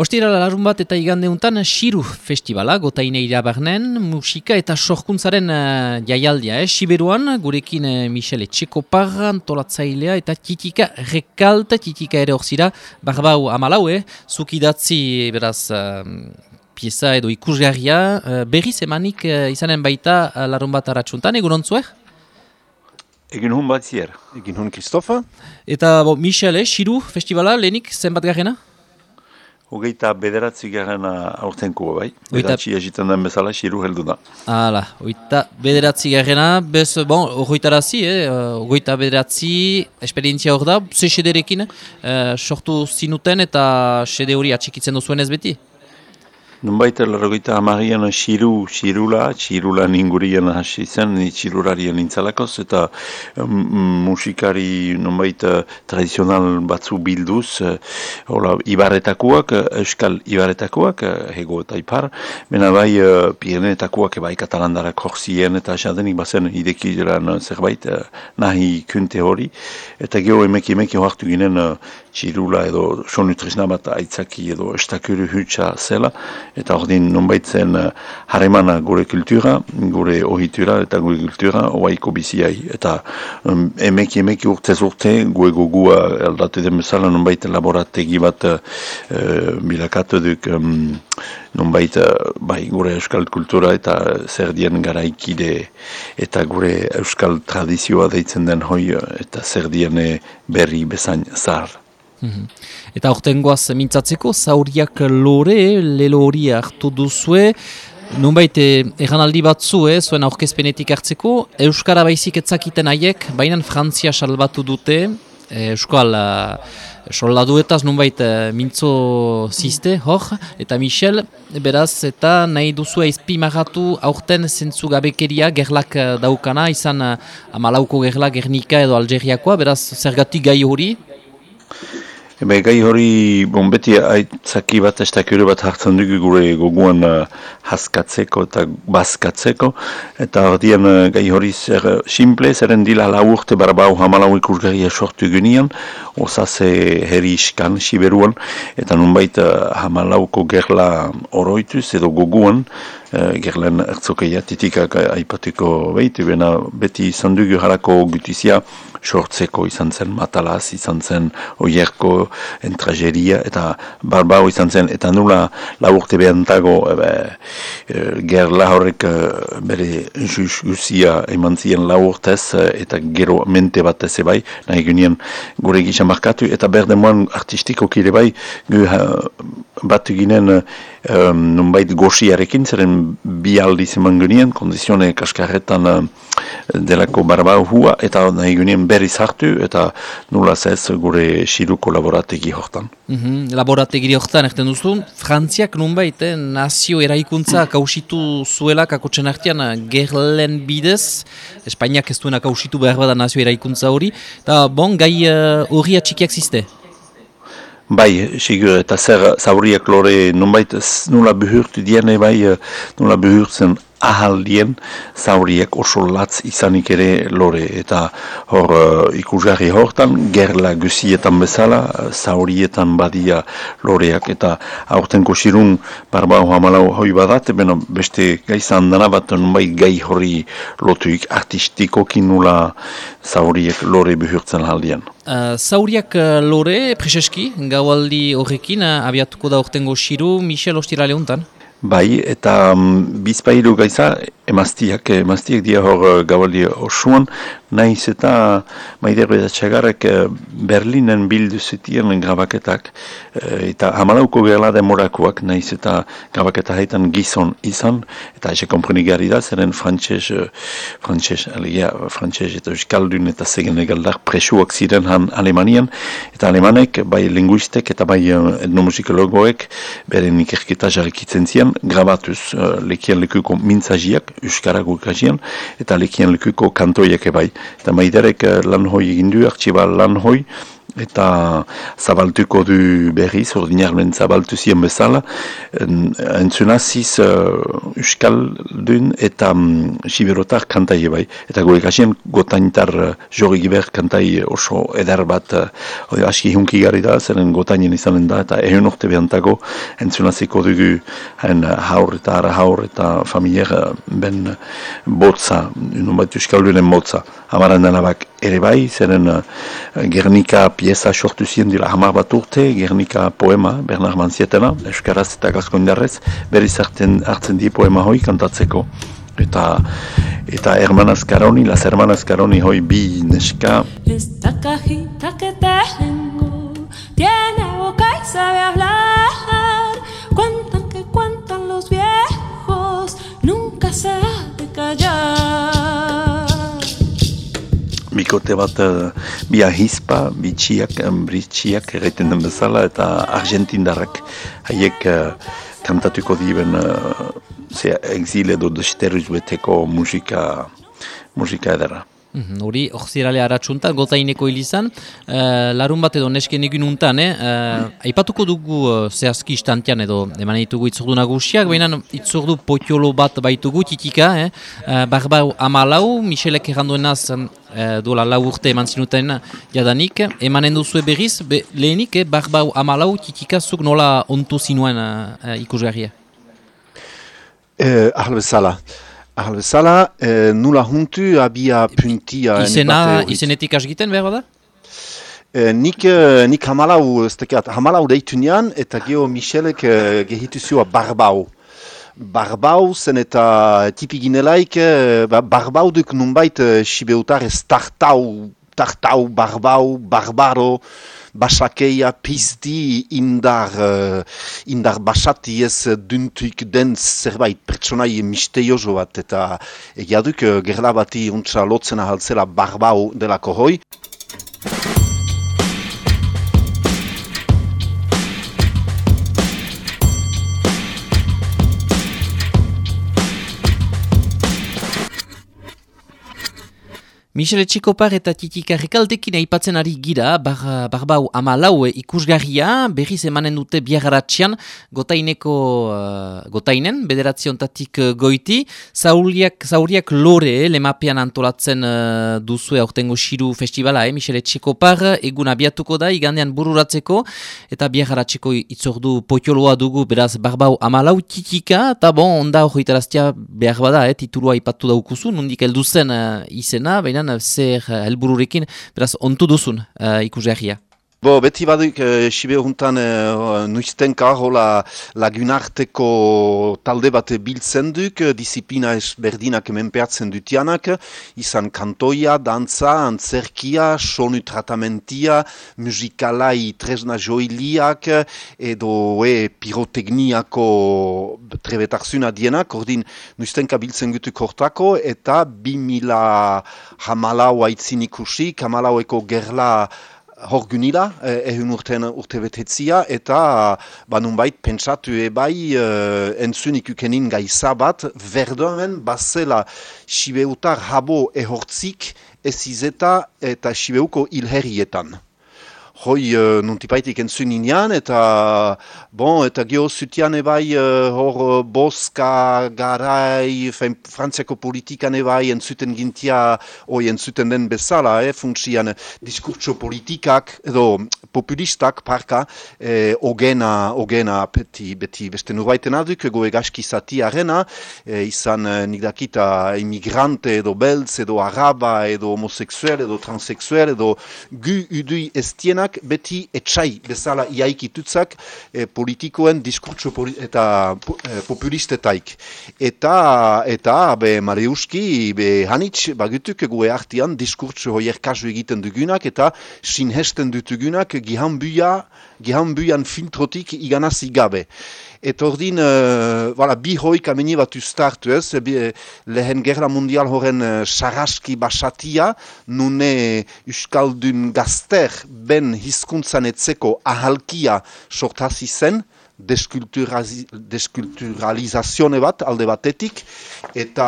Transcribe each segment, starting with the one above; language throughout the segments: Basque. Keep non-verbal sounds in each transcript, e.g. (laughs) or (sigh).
Ostira larun bat eta igande untan Shiru Festivala, gotaine irabarnen, musika eta sorkuntzaren uh, jaialdia, eh? Siberuan, gurekin uh, Michele Txekopar, antolatzailea eta titika rekalta, titika ere horzira, barbau amalau, eh? Zukidatzi, beraz, uh, pieza edo ikusgarria, uh, berriz emanik uh, izanen baita uh, larun bat aratsuntan, egun ontzuek? Egin hun bat zier. Egin hun Kristofa. Eta bo, Michele, Shiru Festivala, lehenik, zenbat garrena? Hogeita bederatzi garen aurtenko bai. Bederatzi egiten den bezala, xiru heldu da. Hala, hogeita bederatzi garena, bez, bon, hogeita razi, eh? hogeita bederatzi, esperientzia hor da, ze sederekin, eh, sortu zinuten eta sede hori atxikitzen duzuen ez beti? Nunbait, larrogeita amarian xiru, xirula, xirula ningurien hasi zen, ni xirurarien nintzalakoz, eta um, musikari nunbait tradizional batzu bilduz, uh, hola, ibarretakoak, euskal ibarretakoak, hego eta ipar, mena bai pirenetakoak bai katalandarak horzien, eta jadenik bazen ideki zerbait, nahi kunte hori, eta geho emeki emeki hoartu ginen uh, xirula edo sonutrizna bat aitzaki edo estakuru hutsa zela, eta ordin nonbaitzen uh, harremana gure kultura, gure ohitura eta gure kultura oaiko biziai. Eta um, emeki emeki urtez urte, gue gogua aldate den bezala nonbait laborategi bat uh, bilakatu duk um, nonbait bai, gure euskal kultura eta zer dien garaikide eta gure euskal tradizioa deitzen den hoi eta zer dien berri bezain zahar. Mhm. Eta orten goaz mintzatzeko, zauriak lore, lelo hori hartu duzue, Nunbait, egan aldi batzu, eh, zuen aurkezpenetik hartzeko, Euskara baizik etzakiten haiek, baina Frantzia salbatu dute, eh, Euskal uh, soldaduetaz nunbait mintzo ziste, hor, eta Michel, beraz, eta nahi duzu eizpi maratu aurten zentzu gabekeria gerlak daukana, izan amalauko gerlak Gernika edo Algeriakoa, beraz, zergatik gai hori, Ebe, gai hori, bon, beti aitzaki bat estakero bat hartzen dugu gure goguan uh, haskatzeko eta bazkatzeko. Eta ordean uh, gai hori zer uh, simple, zeren dila lau urte barbau hamalau ikusgarria sortu genian, osase herri iskan, siberuan, eta nunbait uh, hamalauko gerla oroituz edo goguan, uh, gerlen ertzokeia, titikak aipatiko behit, beti izan harako gutizia, sortzeko izan zen matalaz, izan zen oierko entrageria eta barbao izan zen eta nula laburte behantago ebe, e, gerla horrek e, bere juz guzia eman ziren laburtez e, eta gero mente bat ez bai nahi gure gisa markatu eta berdemoan artistiko kire bai gu bat ginen um, nunbait goxiarekin, zeren bi aldiz eman genien, kondizione kaskarretan uh, delako barbau hua, eta nahi genien berriz hartu, eta nula zez gure xiruko laborategi hortan. Mm -hmm, laborategi hortan, erten duzu, Frantziak nunbait, eh, nazio eraikuntza kausitu zuela, kakotxen artian, eh, gerlen bidez, Espainiak ez duena kausitu behar bada nazio eraikuntza hori, eta bon, gai uh, hori atxikiak ziste? Bai, sigur, eta zer zauriak lore nunbait nula behurtu diene bai nula behurtzen ahaldien zauriek oso latz izanik ere lore eta hor uh, ikusgarri hortan gerla gusietan bezala zaurietan badia loreak eta aurten kosirun barbau hamalau hoi badat beno beste gaizan dana bat bai gai hori lotuik artistikokin nula zauriek lore behurtzen haldian. Uh, zauriak uh, lore, preseski, gaualdi horrekin, uh, abiatuko da ortengo xiru, Michel Ostirale untan? Bai, eta um, bizpailu gaiza, emaztiak, emaztiak dia hor uh, gabaldi osuan, nahiz eta maidero eta txagarrek uh, Berlinen bildu zitien grabaketak, uh, eta hamalauko gela demorakoak, nahiz eta grabaketa haitan gizon izan, eta eze kompreni gari da, zeren frantxez, frantxez, alegia, frantxez eta euskaldun eta zegen egaldar presuak ziren han Alemanian, eta Alemanek, bai linguistek eta bai etnomusikologoek, beren ikerketa jarrikitzen grabatuz uh, lekien lekuko mintzajiak, Euskarago ikajian, eta lekien lekuko kantoiak ebai. Eta maiderek uh, lan hoi egindu, artxiba lan hoi, eta zabaltuko du berriz, ordinarmen zabaltu ziren bezala, entzunaziz uh, Euskal dun eta um, Siberotar kantai bai. Eta goek hasien gotainitar uh, jorri giber kantai oso eder bat uh, aski hunki gari da, zeren gotainien izanen da, eta egun orte behantago entzunaziko dugu hain haur eta ara haur eta familiar ben botza, bat Euskal dunen botza. Amaran denabak ere bai, zeren uh, Gernika pieza sortu ziren dira hamar bat urte, Gernika poema, Bernard Manzietena, Euskaraz eta Gaskoindarrez, berriz hartzen, hartzen di poema hoi kantatzeko. Eta, eta Hermanas Karoni, las Hermanas Karoni hoi bi neska. Esta cajita que tengo tiene boca y sabe hablar Cuentan que cuentan los viejos, nunca se ha de callar bikote bat uh, bi ahispa, bi txiak, bi txiak erreiten den bezala eta argentindarrak haiek uh, kantatuko diben uh, exile edo desteruz beteko musika, musika edera. Mm hori, zirale haratsuntan, gotaineko hilizan, uh, larun bat edo nesken egin untan, eh? Uh, aipatuko dugu uh, zehazki istantian edo eman ditugu itzordu nagusiak, baina itzordu potiolo bat baitugu, titika, eh? Uh, barbau amalau, Michelek erranduenaz uh, duela lau urte eman zinuten jadanik, emanen duzu berriz, be, lehenik, eh? barbau amalau, titika, zuk nola ontu zinuen uh, ikusgarria? Eh, Ahalbezala. Ahal bezala, e, nula huntu abia puntia... Izena, izenetik asgiten behar da? E, nik, eh, nik hamalau, ez tekat, hamalau deitu nian, eta geho Michelek e, gehitu zioa barbau. Barbau zen eta tipi ginelaik, ba, barbau duk nunbait sibeutar ez tartau, tartau, barbau, barbaro basakeia pizti indar, uh, indar basati ez duntuik den zerbait pertsonai misterioso bat eta egia duk uh, gerla bati untsa lotzen ahaltzela barbau delako hoi. Michele Txikopar eta Titika Rekaldekin aipatzen ari gira, bar, barbau amalau ikusgarria, berriz emanen dute biagaratzean, gotaineko, uh, gotainen, bederatziontatik uh, goiti, zauriak, zauriak lore, eh, lemapean antolatzen uh, duzue aurtengo Shiru Festivala, eh, Michele Txikopar, egun abiatuko da, igandean bururatzeko, eta biagaratzeko itzordu potioloa dugu, beraz, barbau amalau Titika, eta bon, onda hori behar bada, eh, titulua ipatu daukuzu, nondik elduzen uh, izena, baina zer eh, helbururekin, beraz, ontu duzun uh, ikusgarria. Bo, beti baduk, e, sibe horretan e, nuiztenka hola lagunarteko talde bat biltzen duk, disiplina ezberdinak menpeatzen dutianak, izan kantoia, dantza, antzerkia, sonu tratamentia, musikalai tresna joiliak, edo e, pirotekniako trebetarzuna dienak, ordin nuiztenka biltzen gutuk hortako, eta 2000 hamalau haitzin ikusi, hamalaueko gerla hor gunila, ehun urtean urte betetzia, eta banun bait pentsatu ebai uh, entzun ikukenin gaiza bat, verdoen bazela Sibeutar habo ehortzik ez izeta eta Sibeuko ilherrietan hoi uh, nuntipaitik entzun inean, eta bon, eta geho zutian ebai uh, hor uh, boska garai, fein, frantziako politikan ebai entzuten gintia, hoi entzuten den bezala, eh, funtsian diskurtso politikak, edo populistak parka, eh, ogena, ogena beti, beti beste nurbaiten aduk, goe gaski zati arena, eh, izan eh, nik dakita imigrante edo beltz, edo araba, edo homoseksuel, edo transseksuel, edo gu udui estienak, beti etxai bezala iaikitutzak e, politikoen diskurtso eta e, populistetaik. Eta, eta be, Mariuski, be, hanitz, bagutuk gue artian diskurtso hoier kasu egiten dugunak eta sinhesten dutugunak gihanbuia, gihanbuian filtrotik iganazi gabe. Eta ordin, uh, voilà, bi hoik ameni bat ustartu ez, bi, lehen gerra mundial horren uh, saraski basatia, nune Euskaldun gazter ben hizkuntzan etzeko ahalkia sortazi zen, deskulturalizazione bat alde batetik, eta,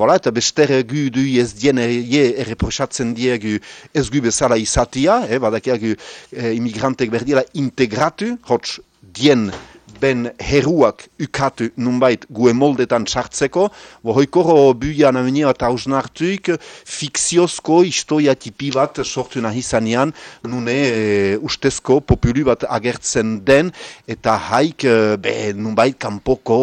voilà, eta bester gu du ez dien erreprosatzen diegu ez gu bezala izatia, eh, badakiak gu eh, imigrantek berdiela integratu, hotz dien ben heruak ukatu nunbait gue moldetan txartzeko, bo hoikoro buian amenea eta hausnartuik fikziozko istoia tipi bat sortu nahi zanean, nune e, ustezko populu bat agertzen den, eta haik e, be, nunbait kanpoko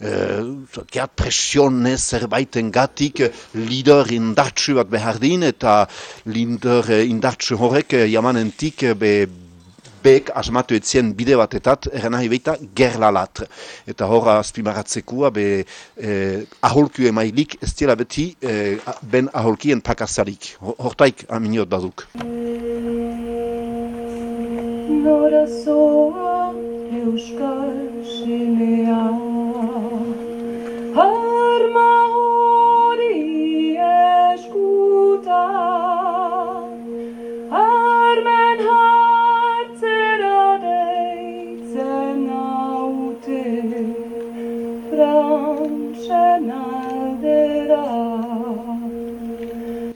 e, presionez zerbaiten gatik lider indartsu bat behar din, eta lider indartsu horrek jamanentik be, bek asmatu etzien bide batetat, eran nahi baita gerlalat. Eta horra azpimaratzekoa, be eh, aholku emailik, ez dira beti eh, ben aholkien pakazarik. Hortaik aminiot baduk. Nora soa euskal semea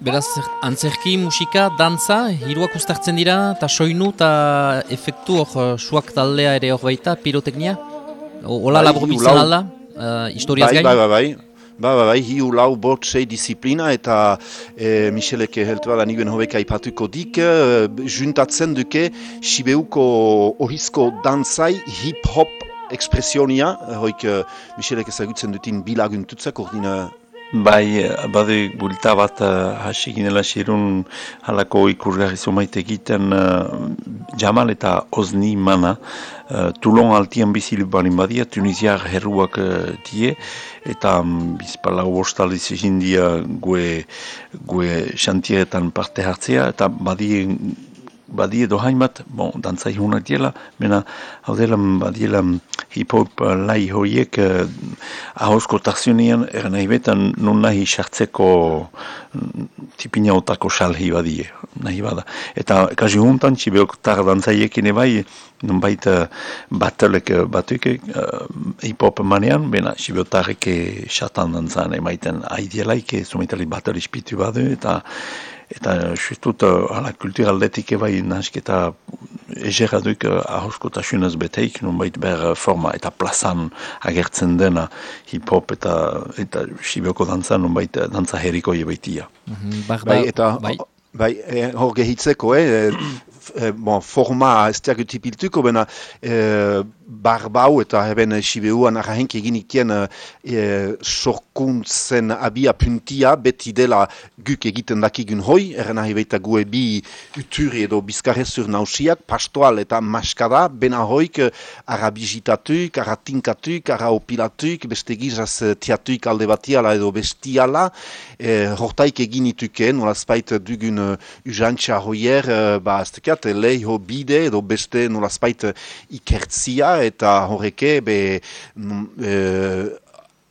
Beraz, antzerki, musika, dantza, hiruak ustartzen dira, eta soinu eta efektu hor eh, suak taldea ere hor baita, piroteknia? Ola bai, labur bizan alda, uh, historiaz bai, gain? Bai, bai, bai. Ba, ba, bai, hiu lau bort sei disiplina eta e, Michelek heltu da niguen hobeka ipatuko dik, e, juntatzen duke Sibeuko ohizko dantzai hip-hop ekspresionia, hoik Michelek ezagutzen dutin bilaguntutzak, ordina Bai, bade bulta bat uh, hasi ginela xerun halako ikurgarri zomaite egiten uh, Jamal eta Ozni mana. Uh, Toulon altian bizil balin badia, Tunisiar herruak uh, die eta um, bizpala ubostaldiz egin dia gue, gue xantieretan parte hartzea eta badie badie dohain bat, bon, dantzai honak diela, mena hau dela badiela hip-hop lai horiek uh, ahosko tarzionean nahi betan non nahi sartzeko mm, tipina otako salhi badie, nahi bada. Eta kazi huntan, txibeok tar dantzaiekin ebai, non baita uh, batelek uh, batuk uh, hip-hop manean, bena txibeok tarreke xatan dantzan emaiten aidielaik, zumitali batel ispitu badu, eta eta justut ala kulturaldetik ebai nasketa egerra duk ahoskotasunez beteik nunbait ber forma eta plazan agertzen dena hip-hop eta eta sibioko dantza nunbait dantza herriko ebaitia. Mm -hmm, bai, eta bai, bai eh, hor gehitzeko, eh, eh, bon, forma utipiltuko, bena eh, barbau eta heben sibeuan arrahenk egin ikien e, sorkuntzen abia puntia beti dela guk egiten dakigun hoi, erren nahi baita gue bi uturi edo bizkarrezur nausiak, pastoal eta maskada, bena hoik arabizitatuk, aratinkatuk, araopilatuk, beste gizaz tiatuik alde batiala edo bestiala, e, hortaik egin ituken, nolazpait dugun usantxa hoier, ba, ez tekiat, lehi bide edo beste nolazpait ikertzia, eta horreke be mm, e,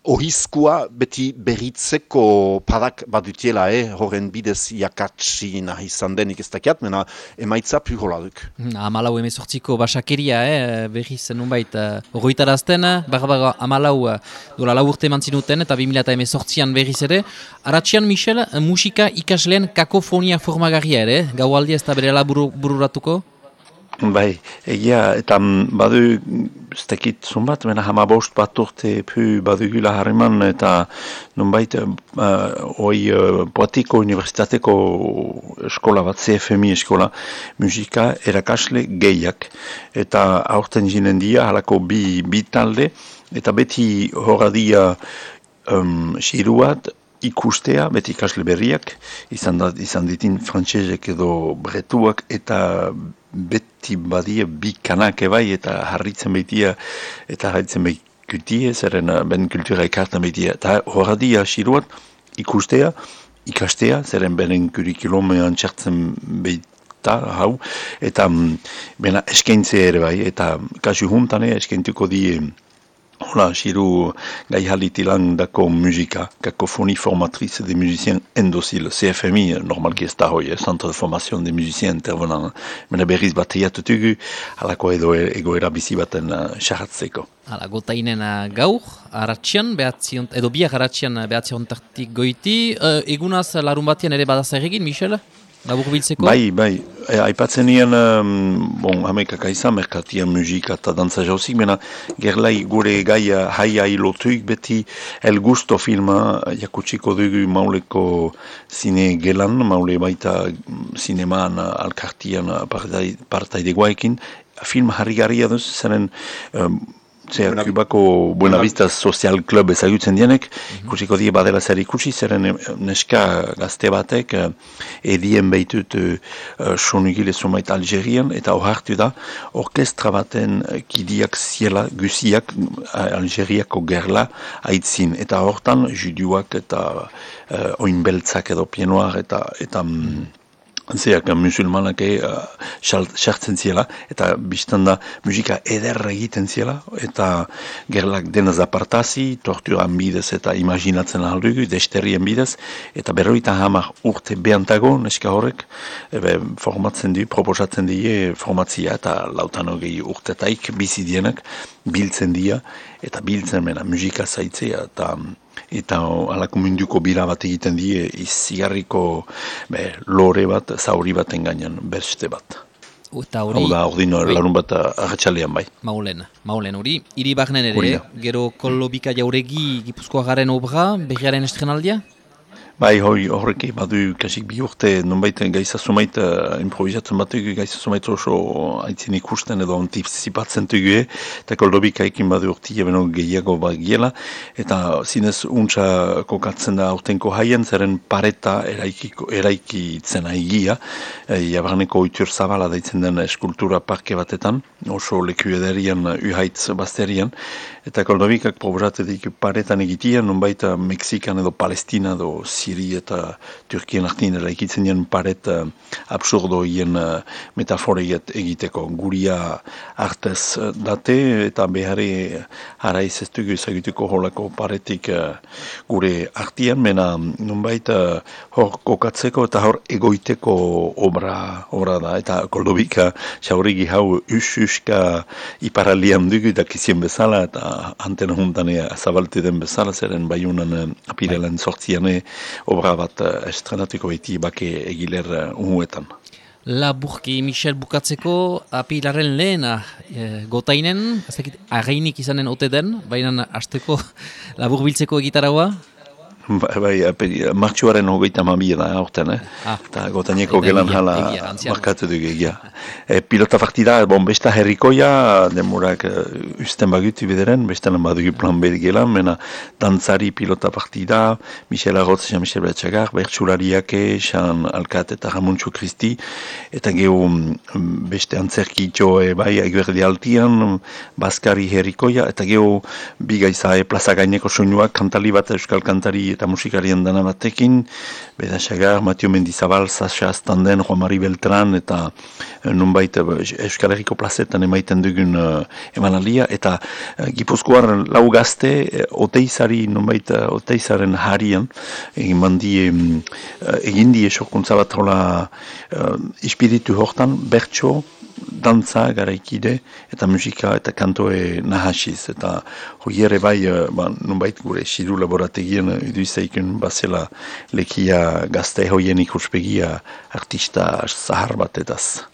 ohizkoa beti berritzeko padak badutiela, eh? horren bidez jakatsi nahi izan denik ez dakiat, mena emaitza puhola duk. Hmm, amalau emezortziko basakeria, eh? berriz nunbait, horretarazten, uh, baga amalau uh, dola lau urte mantzinuten eta 2000 emezortzian berriz ere. Aratxian, Michel, musika ikasleen kakofonia formagarria ere, gau aldi ez da berela bururatuko? Bai, egia, eta badu, ez dakit zunbat, mena hama bost bat urte pu badu gula harriman, eta nunbait, uh, oi uh, poatiko universitateko eskola bat, CFMI eskola, musika erakasle gehiak, eta aurten jinen dia, halako bi, bi talde, eta beti horadia um, xiruat, ikustea, beti ikasle berriak, izan, da, izan ditin frantsesek edo bretuak, eta beti badie bi kanak ebai eta harritzen behitia eta harritzen behikutie, zeren uh, ben kultura ikartan behitia. Eta horadia siruat ikustea, ikastea, zeren benen kurikulomean txartzen behita hau, eta um, bena eskaintze ere bai, eta kasu juntane eskaintuko die Hola, xiru gai halitilan dako musika, kakofoni formatrice de musiciens endosil, CFMI, normalki ez da hoi, eh, Centre de Formation de Musiciens Intervenant, mena berriz bat hiatutugu, halako edo egoera bizi baten xahatzeko. Uh, Hala, gotainen uh, gaur, aratxian, edo biak aratxian behatzion tartik goiti, uh, egunaz larun batean ere badaz egin, Michel? Labur biltzeko? Bai, bai. E, aipatzen nien, um, bon, hamekak aizan, merkatia musika eta dantza jauzik, mena gerlai gure gaia haia ilotuik beti El Gusto filma jakutsiko dugu mauleko zine gelan, maule baita zinemaan alkartian partaidegoaekin, film harri garria duz, zenen um, Zer, Buena, Kubako Buena Vista Social Club ezagutzen dienek, mm ikusiko die badela zer ikusi, zeren eh, neska gazte batek uh, edien behitut uh, sonugile sumait Algerian, eta hor hartu da, orkestra baten kidiak ziela, guziak Algeriako gerla aitzin, eta hortan juduak eta uh, oinbeltzak edo pienoar eta, eta mm, zeak musulmanak sartzen uh, ziela, eta biztan da musika ederra egiten ziela, eta gerlak denaz apartazi, torturan bidez eta imaginatzen aldugu, desterien bidez, eta berroita hamar urte behantago, neska horrek, ebe, formatzen du, proposatzen die formatzia, eta lautan hogei urtetaik bizidienak biltzen dia, eta biltzen mena musika zaitzea, eta eta alako munduko bira bat egiten die izigarriko be, lore bat, zauri baten gainean berste bat. Eta hori... Hau da, bai. larun bat ahatxalean bai. Maulen, maulen hori. Iri bagnen ere, gero kolobika jauregi gipuzkoa garen obra, behiaren estrenaldia? Bai, hoi horrek badu kasik bi urte, nonbait gaiza sumait uh, improvisatzen bat gaiza sumait oso haitzin ikusten edo antizipatzen tugu, eta koldobik haikin badu urti ebeno gehiago bat giela, eta zinez untsa kokatzen da aurtenko haien, zeren pareta eraikiko, eraikitzen haigia, e, jabarneko oitur zabala daitzen den eskultura parke batetan, oso leku ederian uhaitz basterian, eta koldobikak probosatetik paretan egitian, nonbait Mexikan edo Palestina edo Siri eta Turkien artin eraikitzen dien paret uh, absurdo hien uh, metaforiet egiteko. Guria artez uh, date eta behari araiz ez dugu ezagituko holako paretik uh, gure artian, mena nunbait uh, hor kokatzeko eta hor egoiteko obra, obra da. Eta koldobika xaurigi hau us-uska iparalian dugu dakizien bezala eta antena huntanea zabalti den bezala zeren baiunan apirelen sortziane obra bat uh, estrenatuko iti bake egiler uh, umuetan. Laburki Michel bukatzeko apilaren lehena e, gotainen, againik izanen ote den, baina hasteko (laughs) labur biltzeko egitaragoa? Bai, bai martxuaren hogeita mamia da, aurten, eh? Ah, eta gotaineko gelan jala markatu dugu egia. E, pilota partida, bon, besta herrikoia, demorak uh, usten bagutu bederen, besta lan badugu plan bedi gelan, mena dantzari pilota partida, Michel Arrotz, Jean-Michel Bertxagar, Bertxulariak, Jean Alkat eta Ramuntxo Kristi, eta gehu mm, beste antzerki joe bai, eguerdi altian, Baskari herrikoia, eta gehu bigaizae plaza gaineko soinuak, kantali bat euskal kantari eta musikarien dana batekin, Beda Xagar, Matio Mendizabal, Sasha Astanden, Juan Mari Beltran, eta uh, nunbait uh, Euskal Herriko plazetan emaiten dugun uh, emanalia, eta uh, Gipuzkoar lau gazte, uh, oteizari, nunbait uh, oteizaren harian, egin mandi, um, uh, egin die sokuntza bat hola uh, ispiritu hortan, bertso, dantza garaikide eta musika eta kantoe nahasiz eta hoi ere bai uh, ba, nunbait gure sidu laborategien iduizeiken bazela lekia gazte hoien ikuspegia artista zahar bat edaz.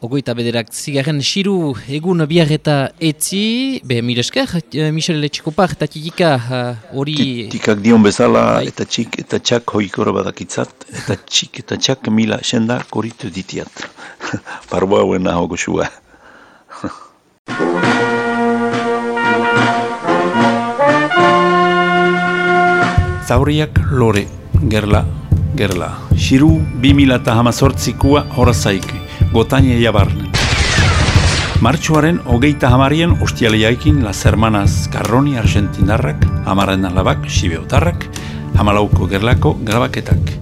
Ogoita bederak zigarren siru egun biar eta etzi, be miresker, eh, Michel Letxikopak eta tikika hori... Uh, Tikak dion bezala bai. eta txik eta txak hoikoro badakitzat, eta txik eta txak mila senda koritu ditiat. (laughs) Parboa hauen naho goxua. (laughs) Zauriak lore, gerla, gerla. Siru 2018 horazaiku gotaine jabarnen. Martxuaren hogeita hamarien ostialeiaikin Las Hermanas Carroni Argentinarrak, hamaren alabak Sibeotarrak, hamalauko gerlako grabaketak.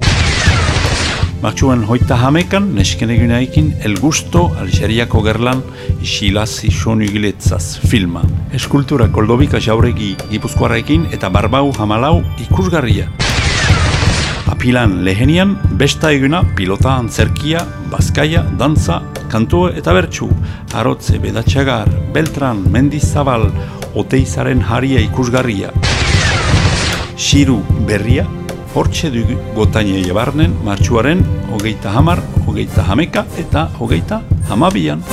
Martxuan hoita hamekan, nesken egunaekin, El Gusto, Algeriako gerlan, isilazi sonu giletzaz, filma. Eskultura koldobika jauregi gipuzkoarekin eta barbau hamalau ikusgarria. Apilan lehenian, besta eguna, pilota antzerkia, bazkaia, dantza, kantu eta bertsu, arotze, bedatxagar, beltran, mendizabal, oteizaren haria ikusgarria. Xiru berria, hortxe du gotaine jebarnen, martxuaren, hogeita hamar, hogeita hameka eta hogeita hamabian.